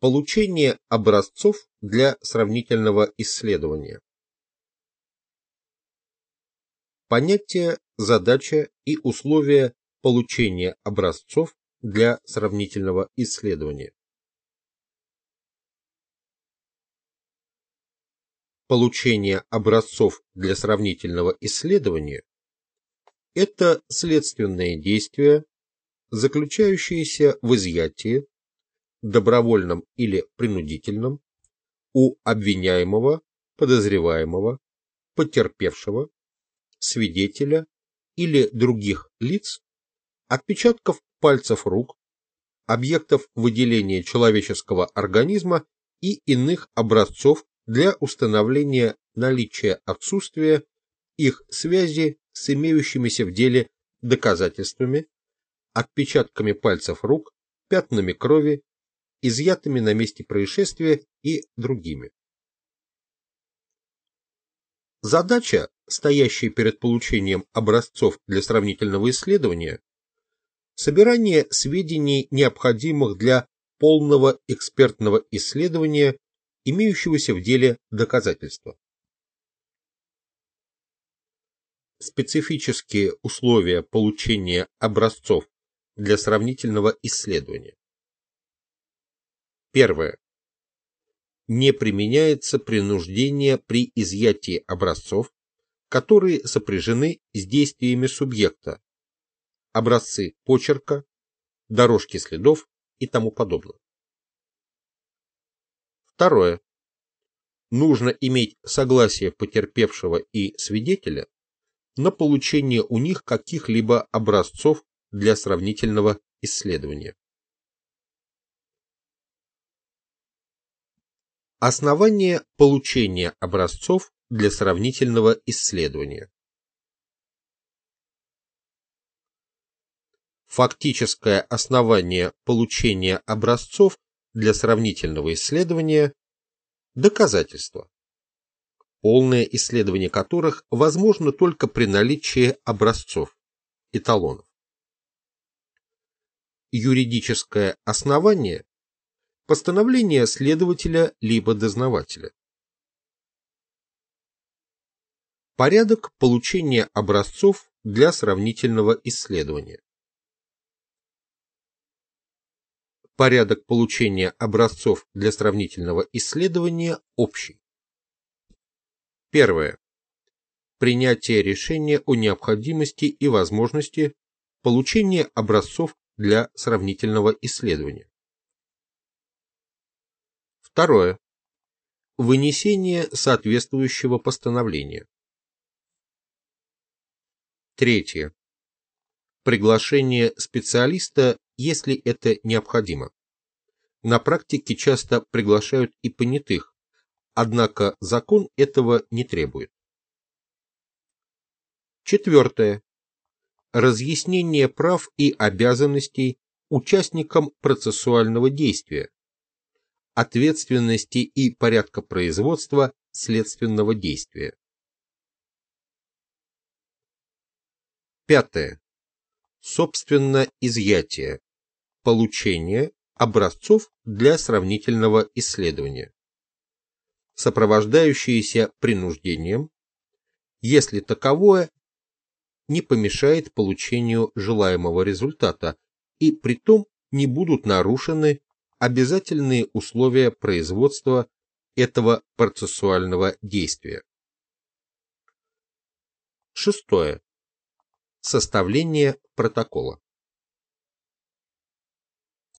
Получение образцов для сравнительного исследования. Понятие, задача и условия получения образцов для сравнительного исследования. Получение образцов для сравнительного исследования – это следственное действие, заключающееся в изъятии, добровольном или принудительном, у обвиняемого, подозреваемого, потерпевшего, свидетеля или других лиц отпечатков пальцев рук, объектов выделения человеческого организма и иных образцов для установления наличия отсутствия их связи с имеющимися в деле доказательствами, отпечатками пальцев рук, пятнами крови, изъятыми на месте происшествия и другими. Задача, стоящая перед получением образцов для сравнительного исследования, собирание сведений, необходимых для полного экспертного исследования имеющегося в деле доказательства. Специфические условия получения образцов для сравнительного исследования. Первое. Не применяется принуждение при изъятии образцов, которые сопряжены с действиями субъекта, образцы почерка, дорожки следов и тому подобное. Второе. Нужно иметь согласие потерпевшего и свидетеля на получение у них каких-либо образцов для сравнительного исследования. Основание получения образцов для сравнительного исследования. Фактическое основание получения образцов для сравнительного исследования доказательства, полное исследование которых возможно только при наличии образцов, эталонов. Юридическое основание – постановление следователя либо дознавателя. Порядок получения образцов для сравнительного исследования. Порядок получения образцов для сравнительного исследования общий. Первое. Принятие решения о необходимости и возможности получения образцов для сравнительного исследования. Второе. Вынесение соответствующего постановления. Третье. Приглашение специалиста если это необходимо. На практике часто приглашают и понятых, однако закон этого не требует. Четвертое. Разъяснение прав и обязанностей участникам процессуального действия, ответственности и порядка производства следственного действия. Пятое. Собственно, изъятие, получение образцов для сравнительного исследования, сопровождающиеся принуждением, если таковое не помешает получению желаемого результата и притом не будут нарушены обязательные условия производства этого процессуального действия. Шестое. Составление протокола.